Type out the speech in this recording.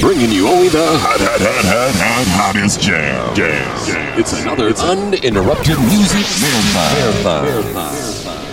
bringing you only the hot, hot, hot, hot, hot, hottest jam. jam. It's another uninterrupted music marathon. marathon.